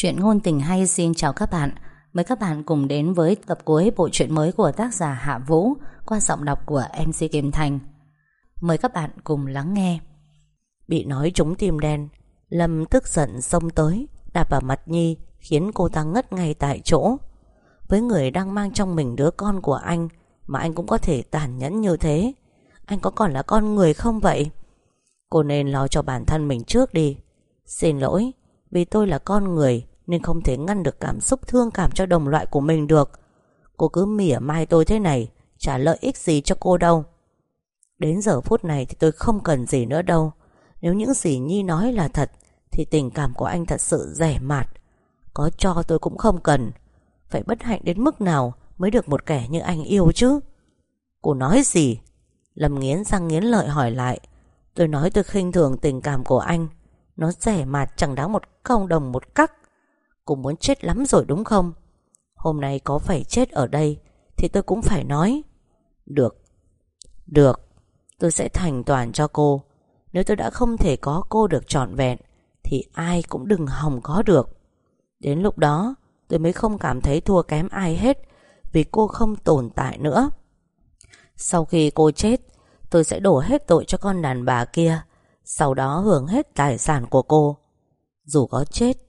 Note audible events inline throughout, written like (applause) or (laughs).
Chuyện ngôn tình hay xin chào các bạn Mời các bạn cùng đến với tập cuối bộ truyện mới của tác giả Hạ Vũ qua giọng đọc của MC Kim Thành. Mời các bạn cùng lắng nghe. Bị nói trúng tim đen, Lâm tức giận xông tới, đạp vào mặt Nhi khiến cô ta ngất ngay tại chỗ. Với người đang mang trong mình đứa con của anh mà anh cũng có thể tàn nhẫn như thế, anh có còn là con người không vậy? Cô nên lo cho bản thân mình trước đi. Xin lỗi, vì tôi là con người nên không thể ngăn được cảm xúc thương cảm cho đồng loại của mình được. Cô cứ mỉa mai tôi thế này Chả lợi ích gì cho cô đâu. Đến giờ phút này thì tôi không cần gì nữa đâu. Nếu những gì Nhi nói là thật, Thì tình cảm của anh thật sự rẻ mạt. Có cho tôi cũng không cần. Phải bất hạnh đến mức nào Mới được một kẻ như anh yêu chứ? Cô nói gì? Lâm nghiến răng nghiến lợi hỏi lại. Tôi nói tôi khinh thường tình cảm của anh. Nó rẻ mạt chẳng đáng một công đồng một cắc. Cô muốn chết lắm rồi đúng không? Hôm nay có phải chết ở đây Thì tôi cũng phải nói. Được. Được. Tôi sẽ thành toàn cho cô. Nếu tôi đã không thể có cô được trọn vẹn, Thì ai cũng đừng hòng có được. Đến lúc đó, Tôi mới không cảm thấy thua kém ai hết, Vì cô không tồn tại nữa. Sau khi cô chết, Tôi sẽ đổ hết tội cho con đàn bà kia, sau đó hưởng hết tài sản của cô. Dù có chết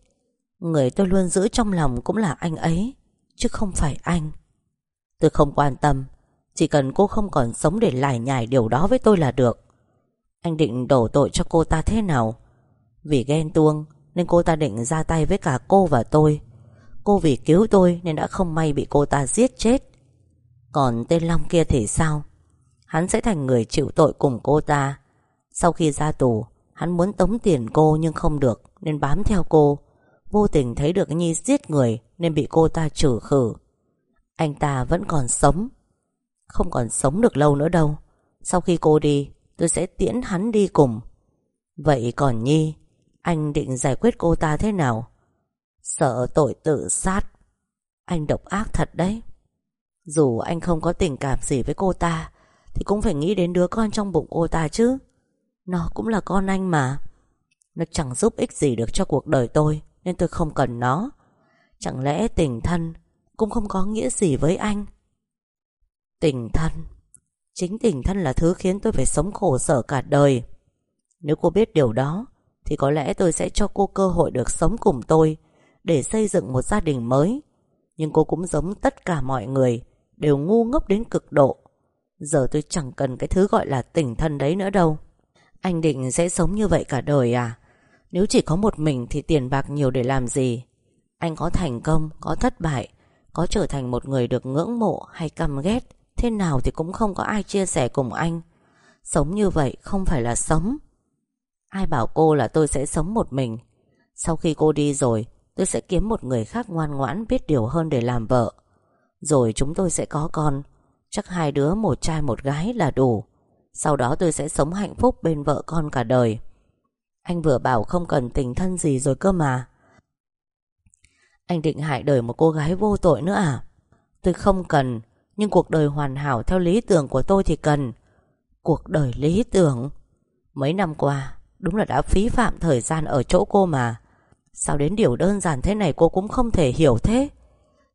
Người tôi luôn giữ trong lòng cũng là anh ấy, Chứ không phải anh. Tôi không quan tâm, Chỉ cần cô không còn sống để lải nhải điều đó với tôi là được. Anh định đổ tội cho cô ta thế nào? Vì ghen tuông Nên cô ta định ra tay với cả cô và tôi. Cô vì cứu tôi Nên đã không may bị cô ta giết chết. Còn tên Long kia thì sao? Hắn sẽ thành người chịu tội cùng cô ta. Sau khi ra tù, Hắn muốn tống tiền cô nhưng không được Nên bám theo cô. Vô tình thấy được Nhi giết người Nên bị cô ta trừ khử. Anh ta vẫn còn sống. Không còn sống được lâu nữa đâu. Sau khi cô đi, Tôi sẽ tiễn hắn đi cùng. Vậy còn Nhi, Anh định giải quyết cô ta thế nào? Sợ tội tự sát. Anh độc ác thật đấy. Dù anh không có tình cảm gì với cô ta, Thì cũng phải nghĩ đến đứa con trong bụng cô ta chứ. Nó cũng là con anh mà. Nó chẳng giúp ích gì được cho cuộc đời tôi. Nên tôi không cần nó. Chẳng lẽ tình thân Cũng không có nghĩa gì với anh? Tình thân? Chính tình thân là thứ khiến tôi phải sống khổ sở cả đời. Nếu cô biết điều đó, Thì có lẽ tôi sẽ cho cô cơ hội được sống cùng tôi, Để xây dựng một gia đình mới. Nhưng cô cũng giống tất cả mọi người, Đều ngu ngốc đến cực độ. Giờ tôi chẳng cần cái thứ gọi là tình thân đấy nữa đâu. Anh định sẽ sống như vậy cả đời à? Nếu chỉ có một mình thì tiền bạc nhiều để làm gì? Anh có thành công, có thất bại Có trở thành một người được ngưỡng mộ hay căm ghét Thế nào thì cũng không có ai chia sẻ cùng anh. Sống như vậy không phải là sống. Ai bảo cô là tôi sẽ sống một mình? Sau khi cô đi rồi Tôi sẽ kiếm một người khác ngoan ngoãn Biết điều hơn để làm vợ. Rồi chúng tôi sẽ có con. Chắc hai đứa một trai một gái là đủ. Sau đó tôi sẽ sống hạnh phúc bên vợ con cả đời. Anh vừa bảo không cần tình thân gì rồi cơ mà. Anh định hại đời một cô gái vô tội nữa à? Tôi không cần, Nhưng cuộc đời hoàn hảo theo lý tưởng của tôi thì cần. Cuộc đời lý tưởng? Mấy năm qua, Đúng là đã phí phạm thời gian ở chỗ cô mà. Sao đến điều đơn giản thế này cô cũng không thể hiểu thế?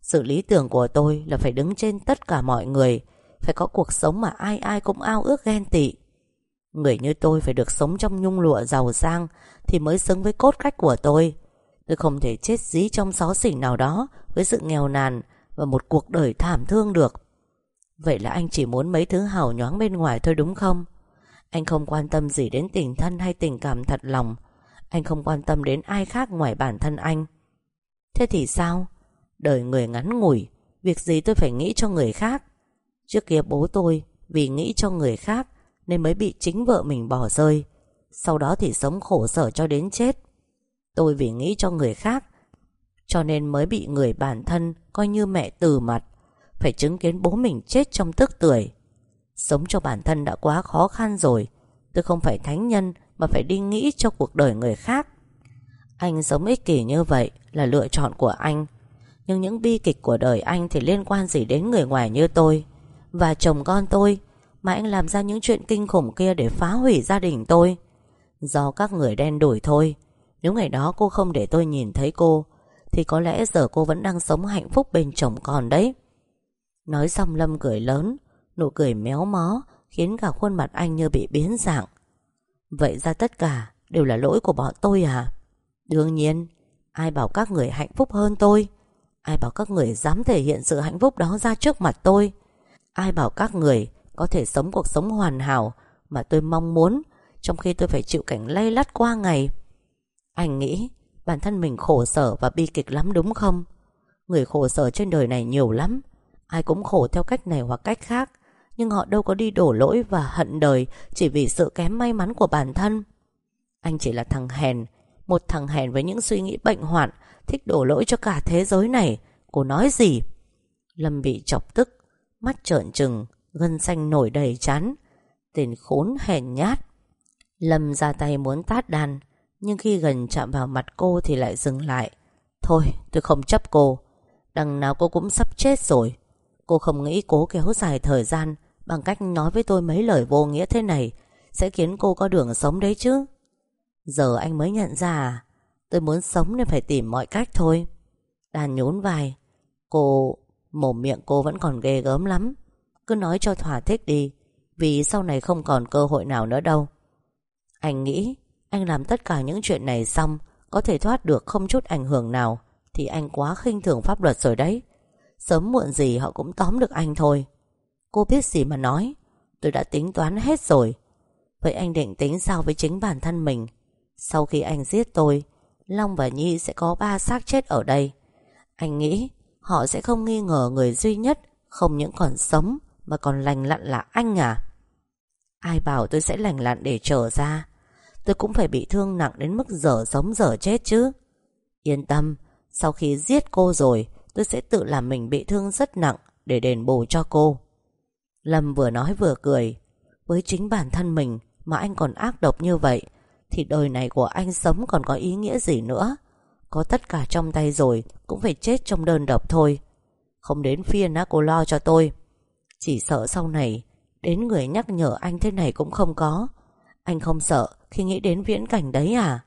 Sự lý tưởng của tôi là phải đứng trên tất cả mọi người, phải có cuộc sống mà ai ai cũng ao ước ghen tị. Người như tôi phải được sống trong nhung lụa giàu sang Thì mới xứng với cốt cách của tôi. Tôi không thể chết dí trong xó xỉnh nào đó Với sự nghèo nàn Và một cuộc đời thảm thương được. Vậy là anh chỉ muốn mấy thứ hào nhoáng bên ngoài thôi đúng không? Anh không quan tâm gì đến tình thân hay tình cảm thật lòng. Anh không quan tâm đến ai khác ngoài bản thân anh. Thế thì sao? Đời người ngắn ngủi, Việc gì tôi phải nghĩ cho người khác? Trước kia bố tôi vì nghĩ cho người khác nên mới bị chính vợ mình bỏ rơi. Sau đó thì sống khổ sở cho đến chết. Tôi vì nghĩ cho người khác, cho nên mới bị người bản thân coi như mẹ từ mặt. Phải chứng kiến bố mình chết trong tức tuổi. Sống cho bản thân đã quá khó khăn rồi. Tôi không phải thánh nhân mà phải đi nghĩ cho cuộc đời người khác. Anh sống ích kỷ như vậy là lựa chọn của anh. Nhưng những bi kịch của đời anh thì liên quan gì đến người ngoài như tôi và chồng con tôi mà anh làm ra những chuyện kinh khủng kia để phá hủy gia đình tôi. Do các người đen đuổi thôi. Nếu ngày đó cô không để tôi nhìn thấy cô, Thì có lẽ giờ cô vẫn đang sống hạnh phúc bên chồng con đấy. Nói xong Lâm cười lớn, Nụ cười méo mó, Khiến cả khuôn mặt anh như bị biến dạng. Vậy ra tất cả Đều là lỗi của bọn tôi à? Đương nhiên, Ai bảo các người hạnh phúc hơn tôi? Ai bảo các người dám thể hiện sự hạnh phúc đó ra trước mặt tôi? Ai bảo các người có thể sống cuộc sống hoàn hảo Mà tôi mong muốn, Trong khi tôi phải chịu cảnh lay lắt qua ngày. Anh nghĩ Bản thân mình khổ sở và bi kịch lắm đúng không? Người khổ sở trên đời này nhiều lắm, Ai cũng khổ theo cách này hoặc cách khác, Nhưng họ đâu có đi đổ lỗi và hận đời Chỉ vì sự kém may mắn của bản thân. Anh chỉ là thằng hèn, Một thằng hèn với những suy nghĩ bệnh hoạn, Thích đổ lỗi cho cả thế giới này. Cô nói gì? Lâm bị chọc tức, Mắt trợn trừng. Gân xanh nổi đầy chán. Tên khốn hèn nhát. Lâm ra tay muốn tát đàn, Nhưng khi gần chạm vào mặt cô thì lại dừng lại. Thôi, tôi không chấp cô. Đằng nào cô cũng sắp chết rồi. Cô không nghĩ cố kéo dài thời gian Bằng cách nói với tôi mấy lời vô nghĩa thế này Sẽ khiến cô có đường sống đấy chứ. Giờ anh mới nhận ra à? Tôi muốn sống nên phải tìm mọi cách thôi. Đàn nhún vai. Cô... Mồm miệng cô vẫn còn ghê gớm lắm. Cứ nói cho thỏa thích đi, Vì sau này không còn cơ hội nào nữa đâu. Anh nghĩ, Anh làm tất cả những chuyện này xong, Có thể thoát được không chút ảnh hưởng nào, Thì anh quá khinh thường pháp luật rồi đấy. Sớm muộn gì họ cũng tóm được anh thôi. Cô biết gì mà nói, Tôi đã tính toán hết rồi. Vậy anh định tính sao với chính bản thân mình? Sau khi anh giết tôi, Long và Nhi sẽ có ba xác chết ở đây. Anh nghĩ, Họ sẽ không nghi ngờ người duy nhất, Không những còn sống mà còn lành lặn là anh à? Ai bảo tôi sẽ lành lặn để trở ra? Tôi cũng phải bị thương nặng đến mức dở sống dở chết chứ. Yên tâm, Sau khi giết cô rồi, Tôi sẽ tự làm mình bị thương rất nặng Để đền bù cho cô. Lâm vừa nói vừa cười. Với chính bản thân mình Mà anh còn ác độc như vậy, Thì đời này của anh sống còn có ý nghĩa gì nữa? Có tất cả trong tay rồi Cũng phải chết trong đơn độc thôi. Không đến phiên á, cô lo cho tôi. Chỉ sợ sau này, Đến người nhắc nhở anh thế này cũng không có. Anh không sợ Khi nghĩ đến viễn cảnh đấy à?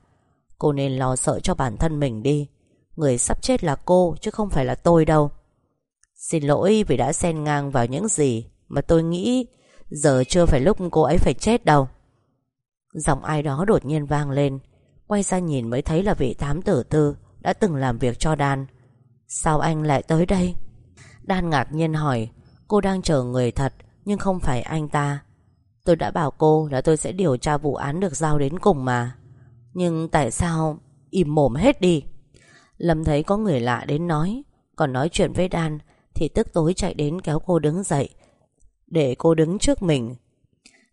Cô nên lo sợ cho bản thân mình đi. Người sắp chết là cô, chứ không phải là tôi đâu. Xin lỗi vì đã xen ngang vào những gì Mà tôi nghĩ. Giờ chưa phải lúc cô ấy phải chết đâu. Giọng ai đó đột nhiên vang lên. Quay ra nhìn mới thấy là vị thám tử tư Đã từng làm việc cho Đan. Sao anh lại tới đây? Đan ngạc nhiên hỏi Cô đang chờ người thật, Nhưng không phải anh ta. Tôi đã bảo cô là tôi sẽ điều tra vụ án được giao đến cùng mà. Nhưng tại sao? Im mồm hết đi. Lâm thấy có người lạ đến nói, Còn nói chuyện với Đan Thì tức tối chạy đến kéo cô đứng dậy, Để cô đứng trước mình.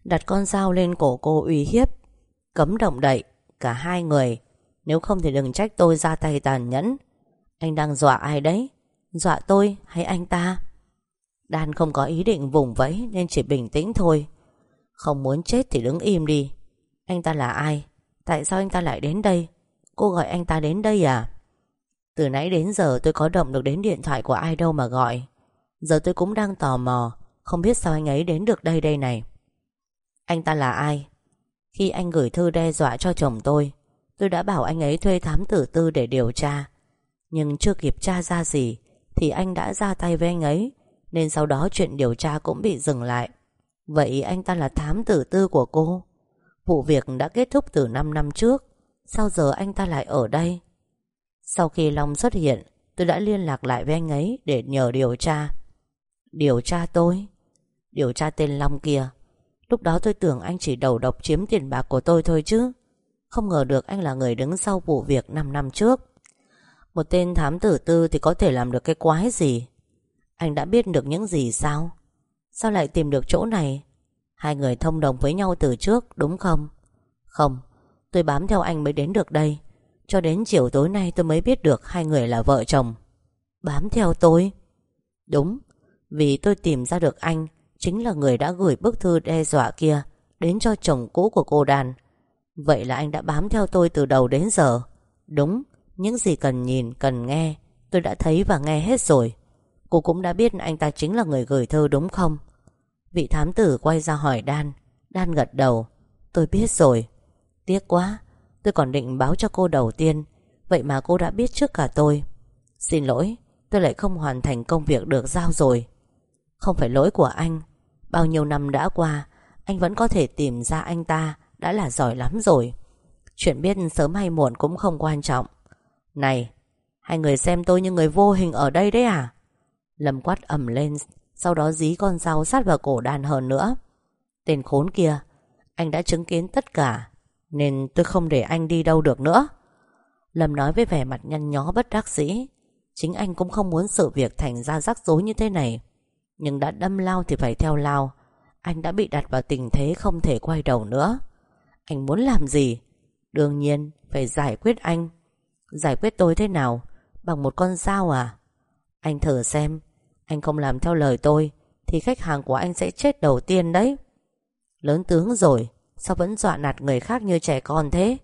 Đặt con dao lên cổ cô uy hiếp, Cấm động đậy, Cả hai người. Nếu không thì đừng trách tôi ra tay tàn nhẫn. Anh đang dọa ai đấy? Dọa tôi hay anh ta? Đan không có ý định vùng vẫy Nên chỉ bình tĩnh thôi. Không muốn chết thì đứng im đi. Anh ta là ai? Tại sao anh ta lại đến đây? Cô gọi anh ta đến đây à? Từ nãy đến giờ tôi có động được đến điện thoại của ai đâu mà gọi. Giờ tôi cũng đang tò mò, Không biết sao anh ấy đến được đây đây này. Anh ta là ai? Khi anh gửi thư đe dọa cho chồng tôi Tôi đã bảo anh ấy thuê thám tử tư để điều tra. Nhưng chưa kịp tra ra gì, Thì anh đã ra tay với anh ấy. Nên sau đó chuyện điều tra cũng bị dừng lại. Vậy anh ta là thám tử tư của cô. Vụ việc đã kết thúc từ 5 năm trước. Sao giờ anh ta lại ở đây? Sau khi Long xuất hiện, Tôi đã liên lạc lại với anh ấy Để nhờ điều tra. Điều tra tôi? Điều tra tên Long kia. Lúc đó tôi tưởng anh chỉ đầu độc chiếm tiền bạc của tôi thôi chứ. Không ngờ được anh là người đứng sau vụ việc 5 năm trước. Một tên thám tử tư thì có thể làm được cái quái gì? Anh đã biết được những gì sao? Sao lại tìm được chỗ này? Hai người thông đồng với nhau từ trước đúng không? Không Tôi bám theo anh mới đến được đây. Cho đến chiều tối nay tôi mới biết được Hai người là vợ chồng. Bám theo tôi? Đúng Vì tôi tìm ra được anh Chính là người đã gửi bức thư đe dọa kia Đến cho chồng cũ của cô đàn Vậy là anh đã bám theo tôi từ đầu đến giờ. Đúng Những gì cần nhìn, cần nghe Tôi đã thấy và nghe hết rồi. Cô cũng đã biết anh ta chính là người gửi thư đúng không? Vị thám tử quay ra hỏi Đan Đan gật đầu. Tôi biết rồi. Tiếc quá. Tôi còn định báo cho cô đầu tiên. Vậy mà cô đã biết trước cả tôi. Xin lỗi. Tôi lại không hoàn thành công việc được giao rồi. Không phải lỗi của anh. Bao nhiêu năm đã qua, Anh vẫn có thể tìm ra anh ta. Đã là giỏi lắm rồi. Chuyện biết sớm hay muộn cũng không quan trọng. Này, Hai người xem tôi như người vô hình ở đây đấy à? Lâm quát ẩm lên, Sau đó dí con dao sát vào cổ đàn hờn nữa. Tên khốn kia, Anh đã chứng kiến tất cả, Nên tôi không để anh đi đâu được nữa. Lâm nói với vẻ mặt nhăn nhó bất đắc dĩ, Chính anh cũng không muốn sự việc thành ra rắc rối như thế này. Nhưng đã đâm lao thì phải theo lao, Anh đã bị đặt vào tình thế không thể quay đầu nữa. Anh muốn làm gì? Đương nhiên, phải giải quyết anh. Giải quyết tôi thế nào? Bằng một con dao à? Anh thử xem anh không làm theo lời tôi, Thì khách hàng của anh sẽ chết đầu tiên đấy. Lớn tướng rồi, Sao vẫn dọa nạt người khác như trẻ con thế?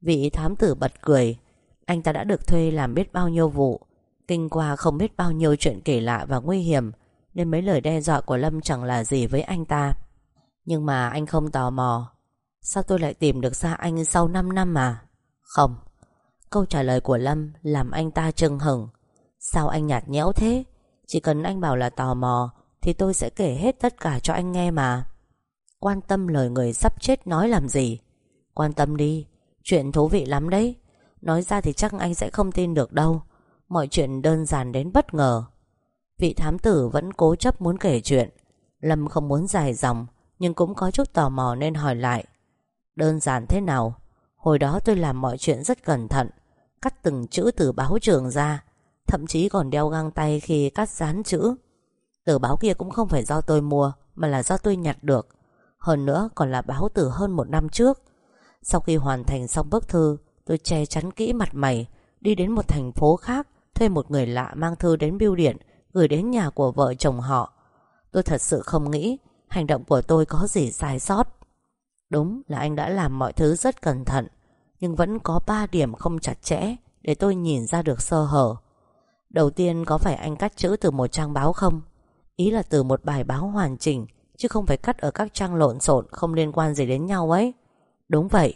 Vị thám tử bật cười, Anh ta đã được thuê làm biết bao nhiêu vụ, Kinh qua không biết bao nhiêu chuyện kỳ lạ và nguy hiểm, Nên mấy lời đe dọa của Lâm chẳng là gì với anh ta. Nhưng mà anh không tò mò, Sao tôi lại tìm được ra anh sau 5 năm mà? Không, Câu trả lời của Lâm làm anh ta chừng hừng Sao anh nhạt nhẽo thế? Chỉ cần anh bảo là tò mò, Thì tôi sẽ kể hết tất cả cho anh nghe mà. Quan tâm lời người sắp chết nói làm gì? Quan tâm đi, Chuyện thú vị lắm đấy. Nói ra thì chắc anh sẽ không tin được đâu. Mọi chuyện đơn giản đến bất ngờ. Vị thám tử vẫn cố chấp muốn kể chuyện. Lâm không muốn dài dòng, Nhưng cũng có chút tò mò nên hỏi lại. Đơn giản thế nào? Hồi đó tôi làm mọi chuyện rất cẩn thận, Cắt từng chữ từ báo trường ra. Thậm chí còn đeo găng tay khi cắt dán chữ. Tờ báo kia cũng không phải do tôi mua, Mà là do tôi nhặt được. Hơn nữa, còn là báo từ hơn một năm trước. Sau khi hoàn thành xong bức thư, Tôi che chắn kỹ mặt mày, Đi đến một thành phố khác, Thuê một người lạ mang thư đến bưu điện, Gửi đến nhà của vợ chồng họ. Tôi thật sự không nghĩ Hành động của tôi có gì sai sót. Đúng là anh đã làm mọi thứ rất cẩn thận, Nhưng vẫn có ba điểm không chặt chẽ Để tôi nhìn ra được sơ hở. Đầu tiên có phải anh cắt chữ từ một trang báo không? Ý là từ một bài báo hoàn chỉnh, Chứ không phải cắt ở các trang lộn xộn, Không liên quan gì đến nhau ấy. Đúng vậy.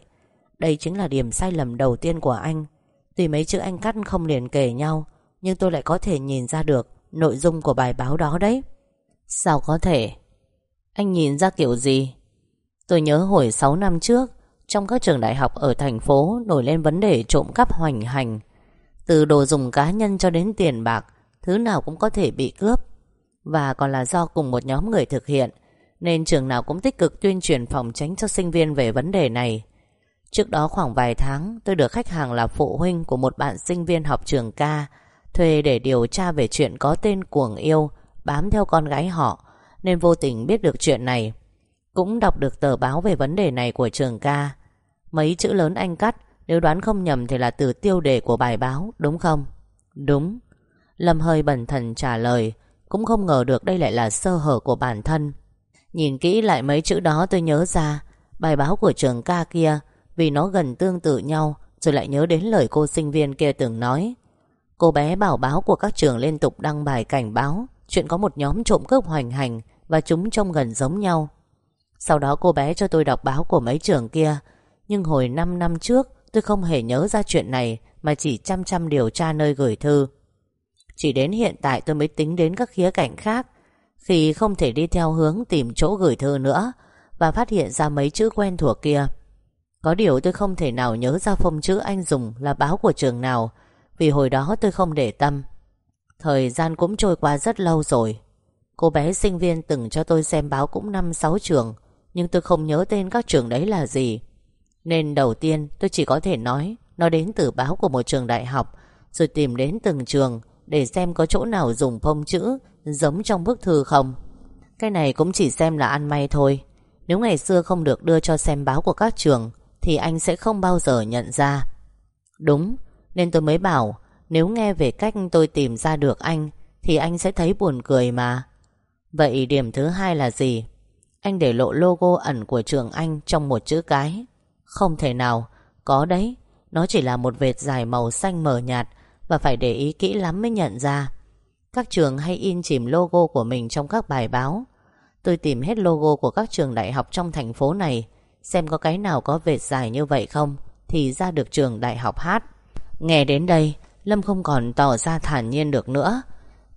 Đây chính là điểm sai lầm đầu tiên của anh. Tuy mấy chữ anh cắt không liền kể nhau, Nhưng tôi lại có thể nhìn ra được Nội dung của bài báo đó đấy. Sao có thể? Anh nhìn ra kiểu gì? Tôi nhớ hồi 6 năm trước, Trong các trường đại học ở thành phố Nổi lên vấn đề trộm cắp hoành hành từ đồ dùng cá nhân cho đến tiền bạc, Thứ nào cũng có thể bị cướp. Và còn là do cùng một nhóm người thực hiện, Nên trường nào cũng tích cực tuyên truyền phòng tránh cho sinh viên về vấn đề này. Trước đó khoảng vài tháng, Tôi được khách hàng là phụ huynh của một bạn sinh viên học trường ca, Thuê để điều tra về chuyện có tên cuồng yêu, Bám theo con gái họ, Nên vô tình biết được chuyện này. Cũng đọc được tờ báo về vấn đề này của trường ca. Mấy chữ lớn anh cắt nếu đoán không nhầm thì là từ tiêu đề của bài báo, Đúng không? Đúng. Lâm hơi bẩn thần trả lời, Cũng không ngờ được đây lại là sơ hở của bản thân. Nhìn kỹ lại mấy chữ đó tôi nhớ ra, Bài báo của trường ca kia, vì nó gần tương tự nhau, Rồi lại nhớ đến lời cô sinh viên kia từng nói. Cô bé bảo báo của các trường liên tục đăng bài cảnh báo, Chuyện có một nhóm trộm cướp hoành hành Và chúng trông gần giống nhau. Sau đó cô bé cho tôi đọc báo của mấy trường kia, Nhưng hồi 5 năm trước Tôi không hề nhớ ra chuyện này, Mà chỉ chăm chăm điều tra nơi gửi thư. Chỉ đến hiện tại tôi mới tính đến các khía cạnh khác. Khi không thể đi theo hướng tìm chỗ gửi thư nữa, Và phát hiện ra mấy chữ quen thuộc kia. Có điều tôi không thể nào nhớ ra phông chữ anh dùng là báo của trường nào, Vì hồi đó tôi không để tâm. Thời gian cũng trôi qua rất lâu rồi. Cô bé sinh viên từng cho tôi xem báo cũng năm sáu trường, Nhưng tôi không nhớ tên các trường đấy là gì. Nên đầu tiên tôi chỉ có thể nói, Nó đến từ báo của một trường đại học, Rồi tìm đến từng trường Để xem có chỗ nào dùng phông chữ Giống trong bức thư không. Cái này cũng chỉ xem là ăn may thôi. Nếu ngày xưa không được đưa cho xem báo của các trường, thì anh sẽ không bao giờ nhận ra. Đúng, Nên tôi mới bảo, Nếu nghe về cách tôi tìm ra được anh, Thì anh sẽ thấy buồn cười mà. Vậy điểm thứ hai là gì? Anh để lộ logo ẩn của trường anh Trong một chữ cái. Không thể nào. Có đấy. Nó chỉ là một vệt dài màu xanh mờ nhạt Và phải để ý kỹ lắm mới nhận ra. Các trường hay in chìm logo của mình Trong các bài báo. Tôi tìm hết logo của các trường đại học trong thành phố này, Xem có cái nào có vệt dài như vậy không, Thì ra được trường đại học hát. Nghe đến đây, Lâm không còn tỏ ra thản nhiên được nữa.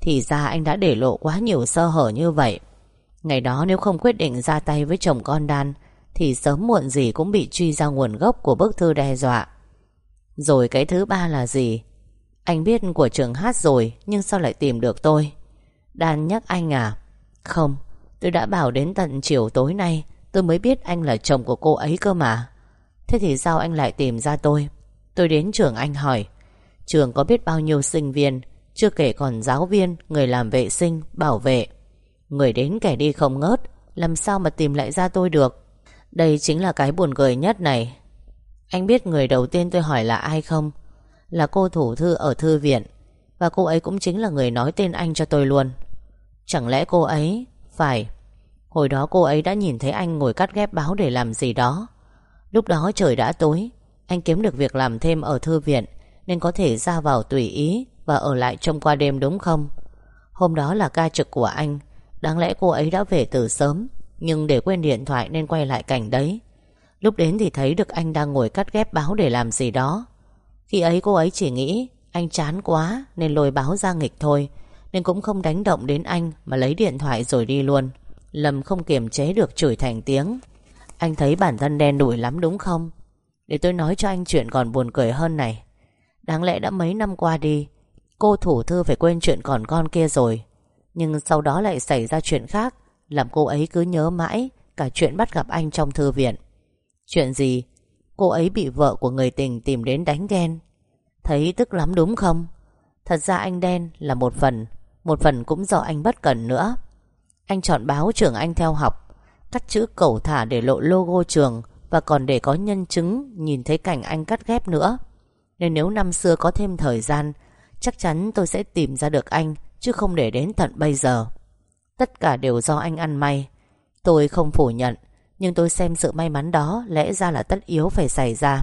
Thì ra anh đã để lộ quá nhiều sơ hở như vậy. Ngày đó nếu không quyết định ra tay với chồng con đan thì sớm muộn gì cũng bị truy ra nguồn gốc của bức thư đe dọa. Rồi cái thứ ba là gì? Anh biết của trường hát rồi Nhưng sao lại tìm được tôi? Đan nhắc anh à? Không Tôi đã bảo đến tận chiều tối nay Tôi mới biết anh là chồng của cô ấy cơ mà. Thế thì sao anh lại tìm ra tôi? Tôi đến trường anh hỏi. Trường có biết bao nhiêu sinh viên? Chưa kể còn giáo viên Người làm vệ sinh, bảo vệ. Người đến kẻ đi không ngớt Làm sao mà tìm lại ra tôi được? Đây chính là cái buồn cười nhất này. Anh biết người đầu tiên tôi hỏi là ai không? Là cô thủ thư ở thư viện. Và cô ấy cũng chính là người nói tên anh cho tôi luôn. Chẳng lẽ cô ấy, Phải, Hồi đó cô ấy đã nhìn thấy anh ngồi cắt ghép báo để làm gì đó. Lúc đó trời đã tối, Anh kiếm được việc làm thêm ở thư viện, Nên có thể ra vào tùy ý Và ở lại trông qua đêm đúng không? Hôm đó là ca trực của anh, Đáng lẽ cô ấy đã về từ sớm. Nhưng để quên điện thoại nên quay lại cảnh đấy. Lúc đến thì thấy được anh đang ngồi cắt ghép báo để làm gì đó. Khi ấy cô ấy chỉ nghĩ Anh chán quá nên lôi báo ra nghịch thôi, Nên cũng không đánh động đến anh Mà lấy điện thoại rồi đi luôn. Lâm không kiềm chế được chửi thành tiếng. Anh thấy bản thân đen đủi lắm đúng không? Để tôi nói cho anh chuyện còn buồn cười hơn này. Đáng lẽ đã mấy năm qua đi, Cô thủ thư phải quên chuyện còn con kia rồi. Nhưng sau đó lại xảy ra chuyện khác. Làm cô ấy cứ nhớ mãi Cả chuyện bắt gặp anh trong thư viện. Chuyện gì? Cô ấy bị vợ của người tình tìm đến đánh ghen. Thấy tức lắm đúng không? Thật ra anh đen là một phần Một phần cũng do anh bất cẩn nữa. Anh chọn báo trường anh theo học, Cắt chữ cẩu thả để lộ logo trường Và còn để có nhân chứng Nhìn thấy cảnh anh cắt ghép nữa. Nên nếu năm xưa có thêm thời gian, Chắc chắn tôi sẽ tìm ra được anh, Chứ không để đến tận bây giờ. Tất cả đều do anh ăn may. Tôi không phủ nhận, Nhưng tôi xem sự may mắn đó Lẽ ra là tất yếu phải xảy ra.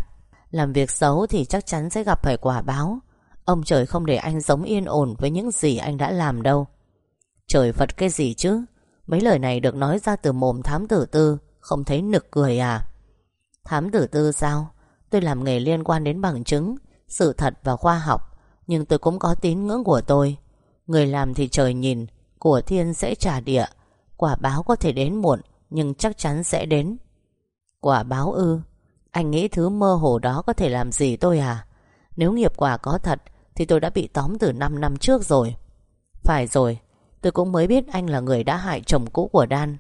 Làm việc xấu thì chắc chắn sẽ gặp phải quả báo. Ông trời không để anh sống yên ổn Với những gì anh đã làm đâu. Trời Phật cái gì chứ? Mấy lời này được nói ra từ mồm thám tử tư, Không thấy nực cười à? Thám tử tư sao? Tôi làm nghề liên quan đến bằng chứng, Sự thật và khoa học, Nhưng tôi cũng có tín ngưỡng của tôi. Người làm thì trời nhìn của thiên sẽ trả địa. Quả báo có thể đến muộn, Nhưng chắc chắn sẽ đến. Quả báo ư? Anh nghĩ thứ mơ hồ đó có thể làm gì tôi à? Nếu nghiệp quả có thật, Thì tôi đã bị tóm từ 5 năm trước rồi. Phải rồi, Tôi cũng mới biết anh là người đã hại chồng cũ của Đan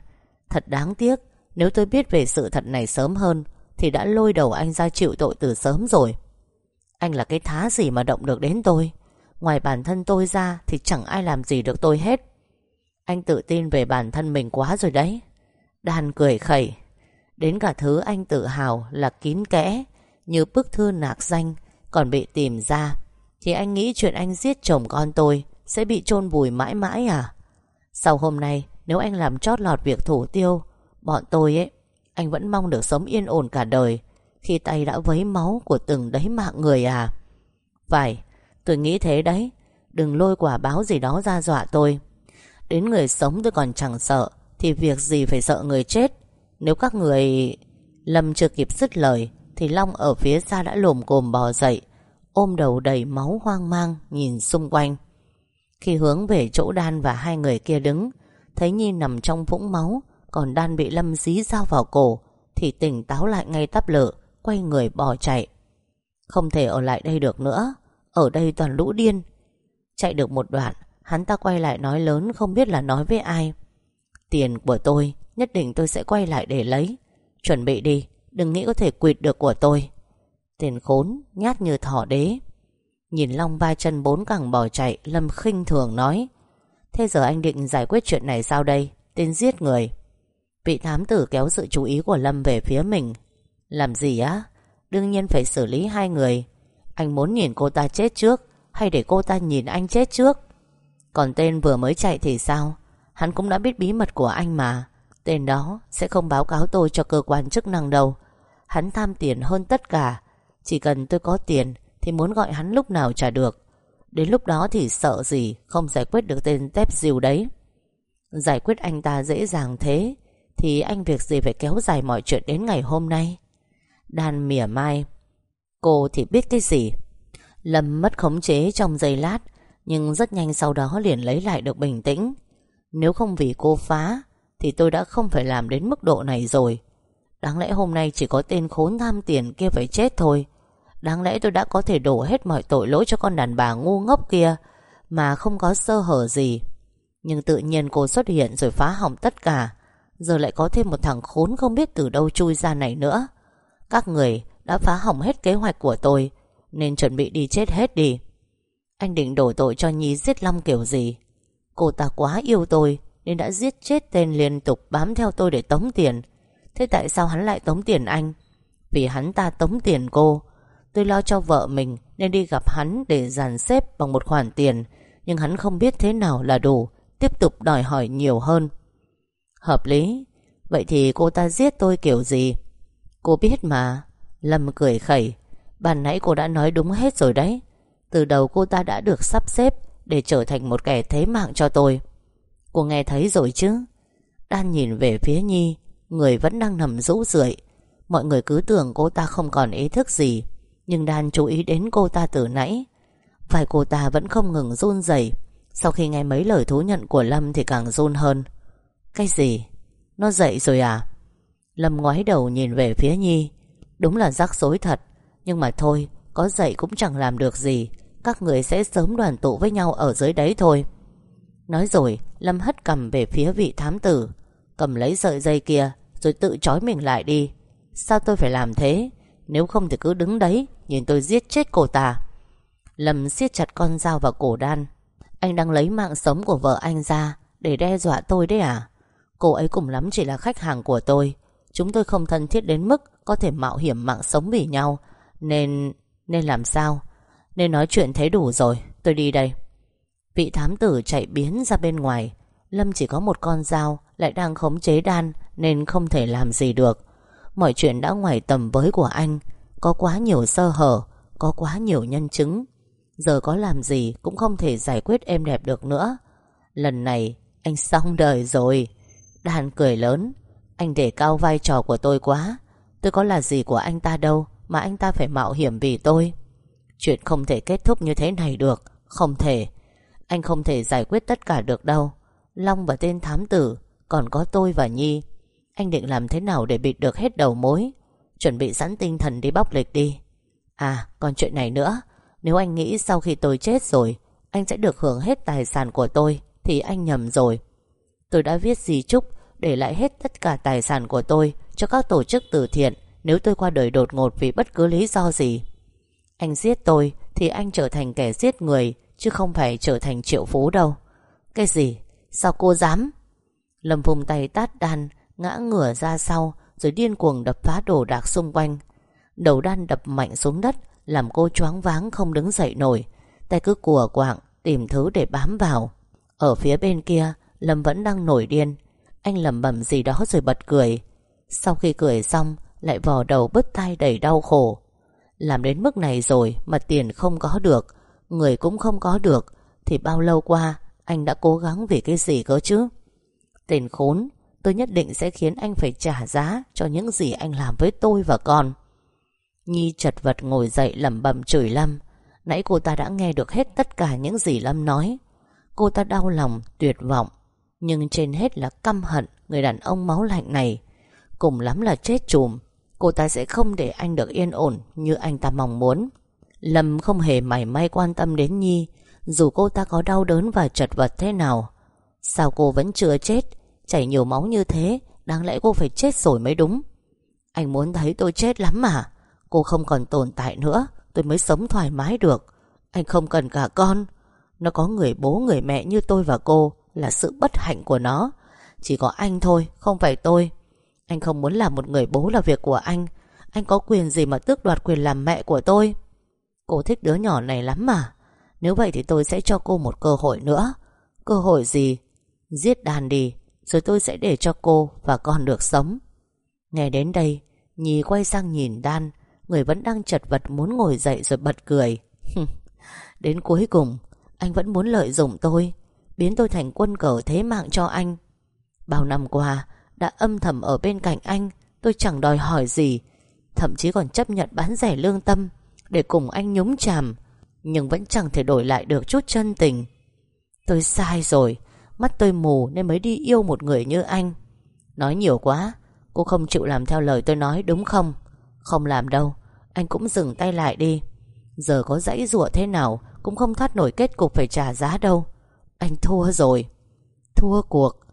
Thật đáng tiếc, Nếu tôi biết về sự thật này sớm hơn, Thì đã lôi đầu anh ra chịu tội từ sớm rồi. Anh là cái thá gì mà động được đến tôi? Ngoài bản thân tôi ra Thì chẳng ai làm gì được tôi hết. Anh tự tin về bản thân mình quá rồi đấy. Đan cười khẩy. Đến cả thứ anh tự hào là kín kẽ, Như bức thư nạc danh, Còn bị tìm ra. Thì anh nghĩ chuyện anh giết chồng con tôi Sẽ bị chôn vùi mãi mãi à? Sau hôm nay, Nếu anh làm chót lọt việc thủ tiêu, Bọn tôi ấy, Anh vẫn mong được sống yên ổn cả đời, Khi tay đã vấy máu của từng đấy mạng người à? Phải, Tôi nghĩ thế đấy. Đừng lôi quả báo gì đó ra dọa tôi. Đến người sống tôi còn chẳng sợ, Thì việc gì phải sợ người chết? Nếu các người, Lâm chưa kịp dứt lời, Thì Long ở phía xa đã lồm cồm bò dậy, Ôm đầu đầy máu hoang mang, Nhìn xung quanh. Khi hướng về chỗ Đan và hai người kia đứng, Thấy Nhi nằm trong vũng máu, Còn Đan bị Lâm dí dao vào cổ, Thì tỉnh táo lại ngay tắp lự, Quay người bỏ chạy. Không thể ở lại đây được nữa, Ở đây toàn lũ điên. Chạy được một đoạn Hắn ta quay lại nói lớn, không biết là nói với ai. Tiền của tôi, Nhất định tôi sẽ quay lại để lấy. Chuẩn bị đi, Đừng nghĩ có thể quỵt được của tôi. Tiền khốn, nhát như thỏ đế. Nhìn Long ba chân bốn cẳng bỏ chạy, Lâm khinh thường nói, Thế giờ anh định giải quyết chuyện này sao đây? Tên giết người. Vị thám tử kéo sự chú ý của Lâm về phía mình. Làm gì á? Đương nhiên phải xử lý hai người. Anh muốn nhìn cô ta chết trước, Hay để cô ta nhìn anh chết trước? Còn tên vừa mới chạy thì sao? Hắn cũng đã biết bí mật của anh mà. Tên đó sẽ không báo cáo tôi cho cơ quan chức năng đâu. Hắn tham tiền hơn tất cả. Chỉ cần tôi có tiền thì muốn gọi hắn lúc nào trả được. Đến lúc đó thì sợ gì Không giải quyết được tên tép diều đấy. Giải quyết anh ta dễ dàng thế, Thì anh việc gì phải kéo dài mọi chuyện đến ngày hôm nay? Đan mỉa mai. Cô thì biết cái gì? Lâm mất khống chế trong giây lát nhưng rất nhanh sau đó liền lấy lại được bình tĩnh. Nếu không vì cô phá, Thì tôi đã không phải làm đến mức độ này rồi. Đáng lẽ hôm nay chỉ có tên khốn tham tiền kia phải chết thôi. Đáng lẽ tôi đã có thể đổ hết mọi tội lỗi cho con đàn bà ngu ngốc kia, Mà không có sơ hở gì. Nhưng tự nhiên cô xuất hiện rồi phá hỏng tất cả. Giờ lại có thêm một thằng khốn không biết từ đâu chui ra này nữa. Các người đã phá hỏng hết kế hoạch của tôi, Nên chuẩn bị đi chết hết đi. Anh định đổ tội cho Nhi giết Long kiểu gì? Cô ta quá yêu tôi, Nên đã giết chết tên liên tục bám theo tôi để tống tiền. Thế tại sao hắn lại tống tiền anh? Vì hắn ta tống tiền cô. Tôi lo cho vợ mình, Nên đi gặp hắn để dàn xếp bằng một khoản tiền. Nhưng hắn không biết thế nào là đủ, Tiếp tục đòi hỏi nhiều hơn. Hợp lý. Vậy thì cô ta giết tôi kiểu gì? Cô biết mà. Lâm cười khẩy. Bạn nãy cô đã nói đúng hết rồi đấy. Từ đầu cô ta đã được sắp xếp Để trở thành một kẻ thế mạng cho tôi. Cô nghe thấy rồi chứ? Đan nhìn về phía Nhi, Người vẫn đang nằm rũ rượi. Mọi người cứ tưởng cô ta không còn ý thức gì, Nhưng Đan chú ý đến cô ta từ nãy. Phải cô ta vẫn không ngừng run rẩy. Sau khi nghe mấy lời thú nhận của Lâm Thì càng run hơn. Cái gì? Nó dậy rồi à? Lâm ngoái đầu nhìn về phía Nhi. Đúng là rắc rối thật, Nhưng mà thôi có dậy cũng chẳng làm được gì. Các người sẽ sớm đoàn tụ với nhau ở dưới đấy thôi. Nói rồi, Lâm hất cầm về phía vị thám tử, Cầm lấy sợi dây kia, Rồi tự trói mình lại đi. Sao tôi phải làm thế? Nếu không thì cứ đứng đấy, Nhìn tôi giết chết cô ta. Lâm siết chặt con dao vào cổ đan. Anh đang lấy mạng sống của vợ anh ra Để đe dọa tôi đấy à? Cô ấy cùng lắm chỉ là khách hàng của tôi. Chúng tôi không thân thiết đến mức Có thể mạo hiểm mạng sống vì nhau, Nên nên làm sao? Nên nói chuyện thế đủ rồi, Tôi đi đây. Vị thám tử chạy biến ra bên ngoài. Lâm chỉ có một con dao, Lại đang khống chế đan, Nên không thể làm gì được. Mọi chuyện đã ngoài tầm với của anh. Có quá nhiều sơ hở, Có quá nhiều nhân chứng. Giờ có làm gì cũng không thể giải quyết êm đẹp được nữa. Lần này, anh xong đời rồi. Đan cười lớn. Anh để cao vai trò của tôi quá. Tôi có là gì của anh ta đâu? Mà anh ta phải mạo hiểm vì tôi. Chuyện không thể kết thúc như thế này được, Không thể. Anh không thể giải quyết tất cả được đâu. Long và tên thám tử, Còn có tôi và Nhi. Anh định làm thế nào để bịt được hết đầu mối? Chuẩn bị sẵn tinh thần đi bóc lịch đi. À còn chuyện này nữa. Nếu anh nghĩ sau khi tôi chết rồi, Anh sẽ được hưởng hết tài sản của tôi, Thì anh nhầm rồi. Tôi đã viết gì chúc Để lại hết tất cả tài sản của tôi Cho các tổ chức từ thiện. Nếu tôi qua đời đột ngột vì bất cứ lý do gì, Anh giết tôi Thì anh trở thành kẻ giết người, Chứ không phải trở thành triệu phú đâu. Cái gì? Sao cô dám? Lâm vùng tay tát đan, Ngã ngửa ra sau, Rồi điên cuồng đập phá đồ đạc xung quanh. Đầu đan đập mạnh xuống đất, Làm cô choáng váng không đứng dậy nổi. Tay cứ cùa quạng, Tìm thứ để bám vào. Ở phía bên kia, Lâm vẫn đang nổi điên. Anh lầm bẩm gì đó rồi bật cười. Sau khi cười xong lại vò đầu bứt tai đầy đau khổ. Làm đến mức này rồi Mà tiền không có được Người cũng không có được Thì bao lâu qua anh đã cố gắng vì cái gì cơ chứ? Tên khốn Tôi nhất định sẽ khiến anh phải trả giá Cho những gì anh làm với tôi và con. Nhi chật vật ngồi dậy lẩm bẩm chửi Lâm. Nãy cô ta đã nghe được hết tất cả những gì Lâm nói. Cô ta đau lòng, tuyệt vọng Nhưng trên hết là căm hận Người đàn ông máu lạnh này. Cùng lắm là chết chùm Cô ta sẽ không để anh được yên ổn Như anh ta mong muốn. Lâm không hề mảy may quan tâm đến Nhi, dù cô ta có đau đớn và chật vật thế nào. Sao cô vẫn chưa chết? Chảy nhiều máu như thế, Đáng lẽ cô phải chết rồi mới đúng. Anh muốn thấy tôi chết lắm mà Cô không còn tồn tại nữa, Tôi mới sống thoải mái được. Anh không cần cả con. Nó có người bố, người mẹ như tôi và cô Là sự bất hạnh của nó. Chỉ có anh thôi, không phải tôi. Anh không muốn làm một người bố là việc của anh. Anh có quyền gì mà tước đoạt quyền làm mẹ của tôi? Cô thích đứa nhỏ này lắm mà. Nếu vậy thì tôi sẽ cho cô một cơ hội nữa. Cơ hội gì? Giết đàn đi, Rồi tôi sẽ để cho cô và con được sống. Nghe đến đây Nhi quay sang nhìn Đan. Người vẫn đang chật vật muốn ngồi dậy rồi bật cười. (laughs) Đến cuối cùng, Anh vẫn muốn lợi dụng tôi, Biến tôi thành quân cờ thế mạng cho anh. Bao năm qua đã âm thầm ở bên cạnh anh, Tôi chẳng đòi hỏi gì, Thậm chí còn chấp nhận bán rẻ lương tâm Để cùng anh nhúng chàm, Nhưng vẫn chẳng thể đổi lại được chút chân tình. Tôi sai rồi, Mắt tôi mù nên mới đi yêu một người như anh. Nói nhiều quá, Cô không chịu làm theo lời tôi nói đúng không? Không làm đâu, Anh cũng dừng tay lại đi. Giờ có dãy rủa thế nào Cũng không thoát nổi kết cục phải trả giá đâu. Anh thua rồi. Thua cuộc.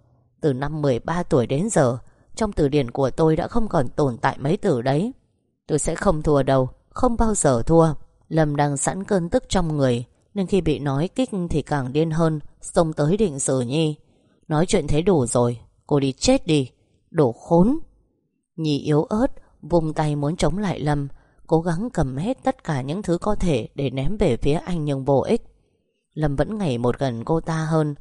Từ năm 13 tuổi đến giờ. Trong từ điển của tôi đã không còn tồn tại mấy từ đấy. Tôi sẽ không thua đâu, Không bao giờ thua. Lâm đang sẵn cơn tức trong người, Nên khi bị nói kích thì càng điên hơn. Xông tới định xử Nhi. Nói chuyện thế đủ rồi, Cô đi chết đi. Đổ khốn. Nhi yếu ớt Vùng tay muốn chống lại Lâm, Cố gắng cầm hết tất cả những thứ có thể Để ném về phía anh nhưng vô ích. Lâm vẫn ngày một gần cô ta hơn.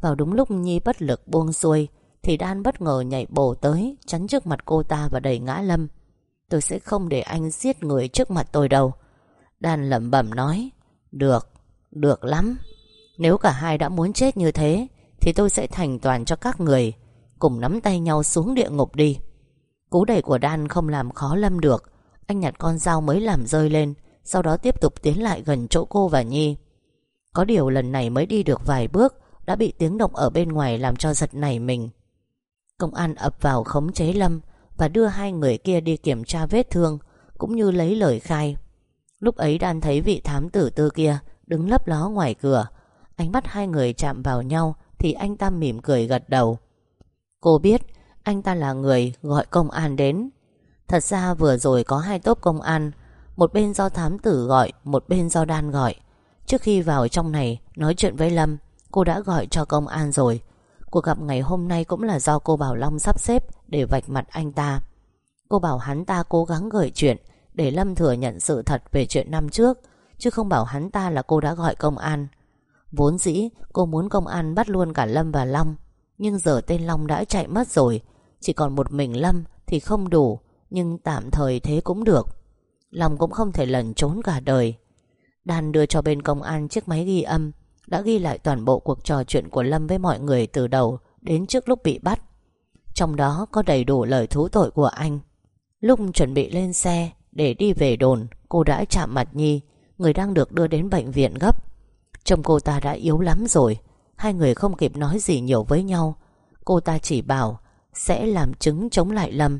Vào đúng lúc Nhi bất lực buông xuôi Thì Đan bất ngờ nhảy bổ tới Chắn trước mặt cô ta và đẩy ngã Lâm. Tôi sẽ không để anh giết người trước mặt tôi đâu. Đan lẩm bẩm nói Được, được lắm. Nếu cả hai đã muốn chết như thế Thì tôi sẽ thành toàn cho các người. Cùng nắm tay nhau xuống địa ngục đi. Cú đẩy của Đan không làm khó Lâm được. Anh nhặt con dao mới làm rơi lên Sau đó tiếp tục tiến lại gần chỗ cô và Nhi. Có điều lần này mới đi được vài bước đã bị tiếng động ở bên ngoài Làm cho giật nảy mình. Công an ập vào khống chế Lâm Và đưa hai người kia đi kiểm tra vết thương, Cũng như lấy lời khai. Lúc ấy Đan thấy vị thám tử tư kia Đứng lấp ló ngoài cửa, Ánh mắt hai người chạm vào nhau Thì anh ta mỉm cười gật đầu. Cô biết, anh ta là người gọi công an đến. Thật ra vừa rồi có hai tốp công an, Một bên do thám tử gọi, Một bên do Đan gọi. Trước khi vào trong này, nói chuyện với Lâm Cô đã gọi cho công an rồi. Cuộc gặp ngày hôm nay cũng là do cô Bảo Long sắp xếp Để vạch mặt anh ta. Cô bảo hắn ta cố gắng gợi chuyện, Để Lâm thừa nhận sự thật về chuyện năm trước, Chứ không bảo hắn ta là cô đã gọi công an. Vốn dĩ, cô muốn công an bắt luôn cả Lâm và Long, Nhưng giờ tên Long đã chạy mất rồi. Chỉ còn một mình Lâm thì không đủ, Nhưng tạm thời thế cũng được. Long cũng không thể lẩn trốn cả đời. Đan đưa cho bên công an chiếc máy ghi âm. Đã ghi lại toàn bộ cuộc trò chuyện của Lâm với mọi người từ đầu Đến trước lúc bị bắt. Trong đó có đầy đủ lời thú tội của anh. Lúc chuẩn bị lên xe Để đi về đồn, Cô đã chạm mặt Nhi, Người đang được đưa đến bệnh viện gấp. Trông cô ta đã yếu lắm rồi, Hai người không kịp nói gì nhiều với nhau. Cô ta chỉ bảo Sẽ làm chứng chống lại Lâm.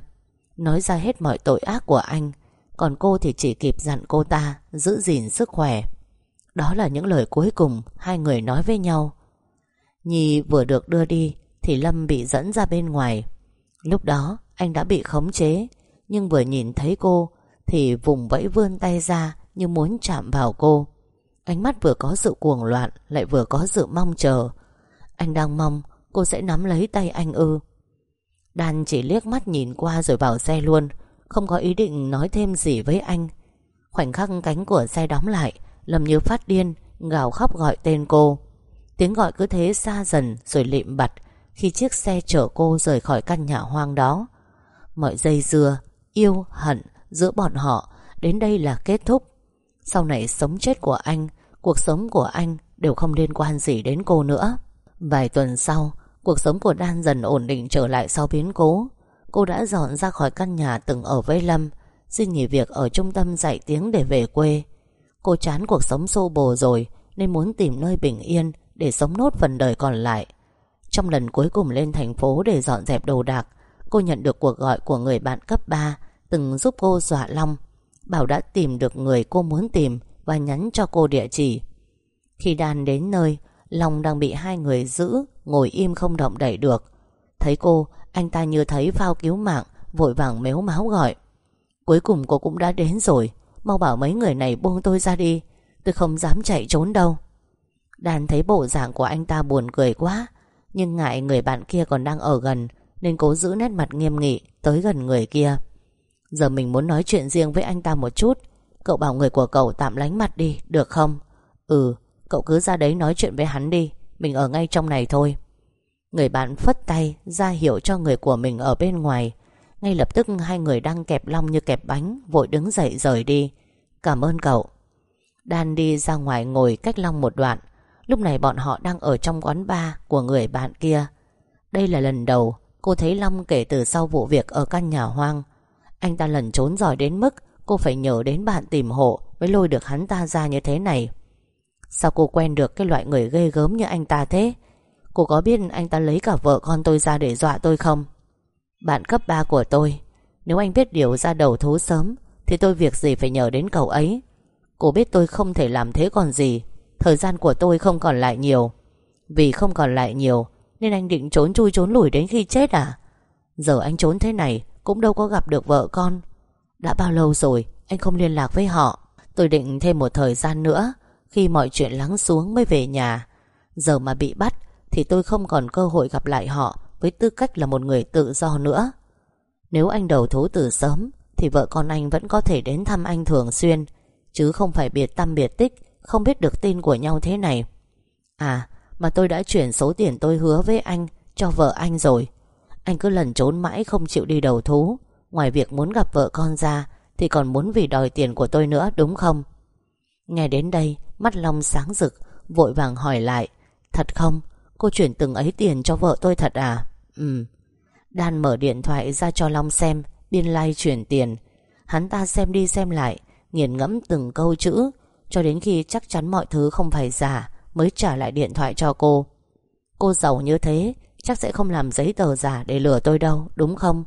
Nói ra hết mọi tội ác của anh, Còn cô thì chỉ kịp dặn cô ta Giữ gìn sức khỏe. Đó là những lời cuối cùng Hai người nói với nhau. Nhi vừa được đưa đi Thì Lâm bị dẫn ra bên ngoài. Lúc đó, anh đã bị khống chế, Nhưng vừa nhìn thấy cô Thì vùng vẫy vươn tay ra Như muốn chạm vào cô. Ánh mắt vừa có sự cuồng loạn Lại vừa có sự mong chờ. Anh đang mong cô sẽ nắm lấy tay anh ư. Đan chỉ liếc mắt nhìn qua rồi vào xe luôn, Không có ý định nói thêm gì với anh. Khoảnh khắc cánh của xe đóng lại Lâm như phát điên Gào khóc gọi tên cô. Tiếng gọi cứ thế xa dần rồi lịm bặt Khi chiếc xe chở cô rời khỏi căn nhà hoang đó. Mọi dây dưa, Yêu, hận giữa bọn họ Đến đây là kết thúc. Sau này sống chết của anh, Cuộc sống của anh đều không liên quan gì đến cô nữa. Vài tuần sau, Cuộc sống của Đan dần ổn định trở lại sau biến cố. Cô đã dọn ra khỏi căn nhà từng ở với Lâm, Xin nghỉ việc ở trung tâm dạy tiếng để về quê. Cô chán cuộc sống xô bồ rồi, Nên muốn tìm nơi bình yên Để sống nốt phần đời còn lại. Trong lần cuối cùng lên thành phố để dọn dẹp đồ đạc, Cô nhận được cuộc gọi của người bạn cấp 3 Từng giúp cô dọa Long. Bảo đã tìm được người cô muốn tìm Và nhắn cho cô địa chỉ. Khi đàn đến nơi, Long đang bị hai người giữ, Ngồi im không động đẩy được. Thấy cô, anh ta như thấy phao cứu mạng, Vội vàng méo máu gọi. Cuối cùng cô cũng đã đến rồi Mau bảo mấy người này buông tôi ra đi. Tôi không dám chạy trốn đâu. Đàn thấy bộ dạng của anh ta buồn cười quá, Nhưng ngại người bạn kia còn đang ở gần, Nên cố giữ nét mặt nghiêm nghị Tới gần người kia. Giờ mình muốn nói chuyện riêng với anh ta một chút. Cậu bảo người của cậu tạm lánh mặt đi, Được không? Ừ Cậu cứ ra đấy nói chuyện với hắn đi, Mình ở ngay trong này thôi. Người bạn phất tay ra hiệu cho người của mình ở bên ngoài. Ngay lập tức hai người đang kẹp long như kẹp bánh, Vội đứng dậy rời đi. Cảm ơn cậu. Đan đi ra ngoài ngồi cách long một đoạn. Lúc này bọn họ đang ở trong quán bar Của người bạn kia. Đây là lần đầu cô thấy Long kể từ sau vụ việc ở căn nhà hoang. Anh ta lần trốn giỏi đến mức Cô phải nhờ đến bạn tìm hộ Mới lôi được hắn ta ra như thế này. Sao cô quen được cái loại người ghê gớm như anh ta thế? Cô có biết anh ta lấy cả vợ con tôi ra để dọa tôi không? Bạn cấp 3 của tôi, Nếu anh biết điều ra đầu thú sớm, Thì tôi việc gì phải nhờ đến cậu ấy? Cô biết tôi không thể làm thế còn gì, Thời gian của tôi không còn lại nhiều. Vì không còn lại nhiều, Nên anh định trốn chui trốn lủi đến khi chết à? Giờ anh trốn thế này, Cũng đâu có gặp được vợ con. Đã bao lâu rồi, anh không liên lạc với họ? Tôi định thêm một thời gian nữa, Khi mọi chuyện lắng xuống mới về nhà. Giờ mà bị bắt, Thì tôi không còn cơ hội gặp lại họ. Với tư cách là một người tự do nữa. Nếu anh đầu thú từ sớm, Thì vợ con anh vẫn có thể đến thăm anh thường xuyên, Chứ không phải biệt tâm biệt tích, Không biết được tin của nhau thế này. À mà tôi đã chuyển số tiền tôi hứa với anh, Cho vợ anh rồi. Anh cứ lẩn trốn mãi không chịu đi đầu thú. Ngoài việc muốn gặp vợ con ra, Thì còn muốn vì đòi tiền của tôi nữa, đúng không? Nghe đến đây, Mắt Long sáng rực, Vội vàng hỏi lại, Thật không? Cô chuyển từng ấy tiền cho vợ tôi thật à? Ừ. Đan mở điện thoại ra cho Long xem Biên lai like chuyển tiền. Hắn ta xem đi xem lại, Nghiền ngẫm từng câu chữ, Cho đến khi chắc chắn mọi thứ không phải giả, Mới trả lại điện thoại cho cô. Cô giàu như thế, Chắc sẽ không làm giấy tờ giả để lừa tôi đâu, Đúng không?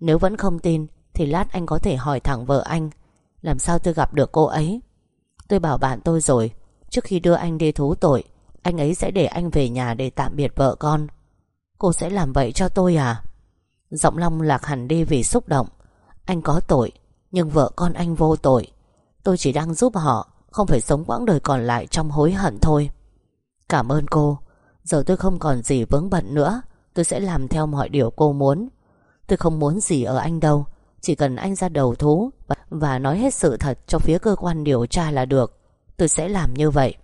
Nếu vẫn không tin, Thì lát anh có thể hỏi thẳng vợ anh. Làm sao tôi gặp được cô ấy? Tôi bảo bạn tôi rồi, Trước khi đưa anh đi thú tội anh ấy sẽ để anh về nhà để tạm biệt vợ con. Cô sẽ làm vậy cho tôi à? Giọng Long lạc hẳn đi vì xúc động. Anh có tội, Nhưng vợ con anh vô tội. Tôi chỉ đang giúp họ, Không phải sống quãng đời còn lại trong hối hận thôi. Cảm ơn cô. Giờ tôi không còn gì vướng bận nữa. Tôi sẽ làm theo mọi điều cô muốn. Tôi không muốn gì ở anh đâu. Chỉ cần anh ra đầu thú Và nói hết sự thật cho phía cơ quan điều tra là được. Tôi sẽ làm như vậy.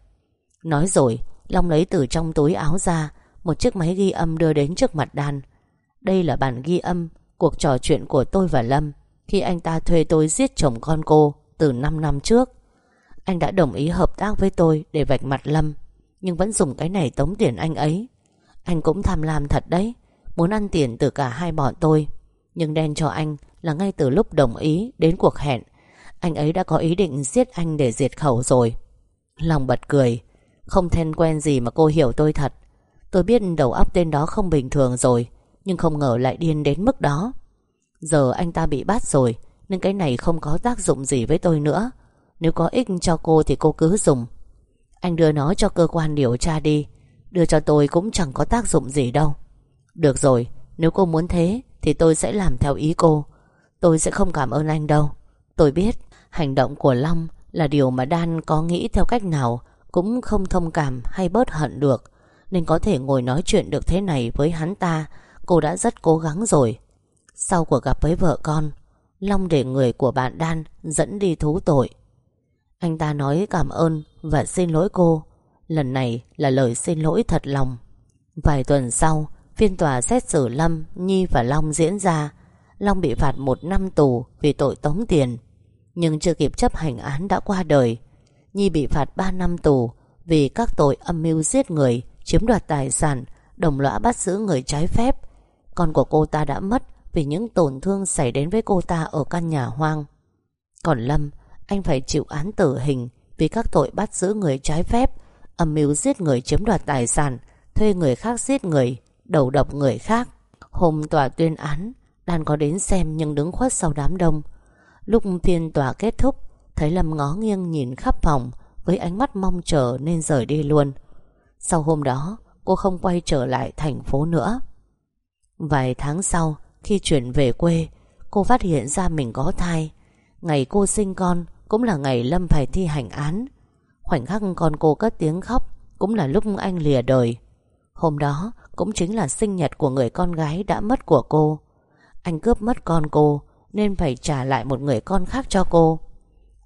Nói rồi Long lấy từ trong túi áo ra, Một chiếc máy ghi âm đưa đến trước mặt Đan Đây là bản ghi âm Cuộc trò chuyện của tôi và Lâm Khi anh ta thuê tôi giết chồng con cô Từ 5 năm trước. Anh đã đồng ý hợp tác với tôi Để vạch mặt Lâm, Nhưng vẫn dùng cái này tống tiền anh ấy. Anh cũng tham lam thật đấy, Muốn ăn tiền từ cả hai bọn tôi, Nhưng đen cho anh là ngay từ lúc đồng ý Đến cuộc hẹn, Anh ấy đã có ý định giết anh để diệt khẩu rồi. Lòng bật cười. Không thân quen gì mà cô hiểu tôi thật. Tôi biết đầu óc tên đó không bình thường rồi, Nhưng không ngờ lại điên đến mức đó. Giờ anh ta bị bắt rồi, Nên cái này không có tác dụng gì với tôi nữa. Nếu có ích cho cô thì cô cứ dùng. Anh đưa nó cho cơ quan điều tra đi. Đưa cho tôi cũng chẳng có tác dụng gì đâu. Được rồi, Nếu cô muốn thế Thì tôi sẽ làm theo ý cô. Tôi sẽ không cảm ơn anh đâu. Tôi biết, hành động của Long Là điều mà Đan có nghĩ theo cách nào. Cũng không thông cảm hay bớt hận được. Nên có thể ngồi nói chuyện được thế này Với hắn ta Cô đã rất cố gắng rồi. Sau cuộc gặp với vợ con Long để người của bạn Đan Dẫn đi thú tội. Anh ta nói cảm ơn và xin lỗi cô. Lần này là lời xin lỗi thật lòng. Vài tuần sau Phiên tòa xét xử Lâm, Nhi và Long diễn ra. Long bị phạt một năm tù Vì tội tống tiền. Nhưng chưa kịp chấp hành án đã qua đời. Nhi bị phạt 3 năm tù Vì các tội âm mưu giết người Chiếm đoạt tài sản Đồng lõa bắt giữ người trái phép Con của cô ta đã mất Vì những tổn thương xảy đến với cô ta Ở căn nhà hoang Còn Lâm, anh phải chịu án tử hình Vì các tội bắt giữ người trái phép âm mưu giết người chiếm đoạt tài sản, thuê người khác giết người, đầu độc người khác. Hôm tòa tuyên án, Đan có đến xem nhưng đứng khuất sau đám đông. Lúc phiên tòa kết thúc, thấy Lâm ngó nghiêng nhìn khắp phòng với ánh mắt mong chờ nên rời đi luôn. Sau hôm đó, cô không quay trở lại thành phố nữa. Vài tháng sau, khi chuyển về quê, cô phát hiện ra mình có thai. Ngày cô sinh con cũng là ngày Lâm phải thi hành án. Khoảnh khắc con cô cất tiếng khóc Cũng là lúc anh lìa đời Hôm đó cũng chính là sinh nhật của người con gái đã mất của cô Anh cướp mất con cô Nên phải trả lại một người con khác cho cô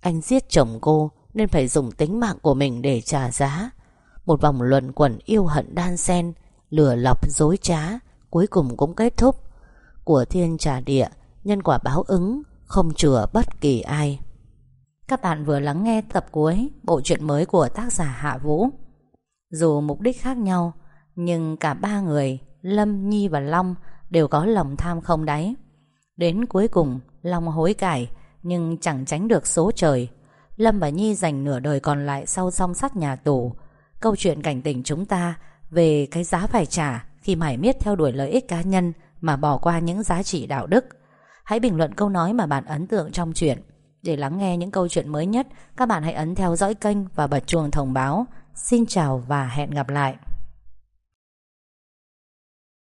anh giết chồng cô Nên phải dùng tính mạng của mình để trả giá Một vòng luẩn quẩn yêu hận đan xen Lừa lọc dối trá Cuối cùng cũng kết thúc Của thiên trả địa Nhân quả báo ứng Không chừa bất kỳ ai các bạn vừa lắng nghe tập cuối bộ truyện mới của tác giả Hạ Vũ. Dù mục đích khác nhau, nhưng cả ba người, Lâm, Nhi và Long đều có lòng tham không đáy. Đến cuối cùng, Long hối cải, nhưng chẳng tránh được số trời. Lâm và Nhi dành nửa đời còn lại sau song sắt nhà tù. Câu chuyện cảnh tỉnh chúng ta Về cái giá phải trả Khi mải miết theo đuổi lợi ích cá nhân Mà bỏ qua những giá trị đạo đức. Hãy bình luận câu nói mà bạn ấn tượng trong chuyện. Để lắng nghe những câu chuyện mới nhất, Các bạn hãy ấn theo dõi kênh Và bật chuông thông báo. Xin chào và hẹn gặp lại.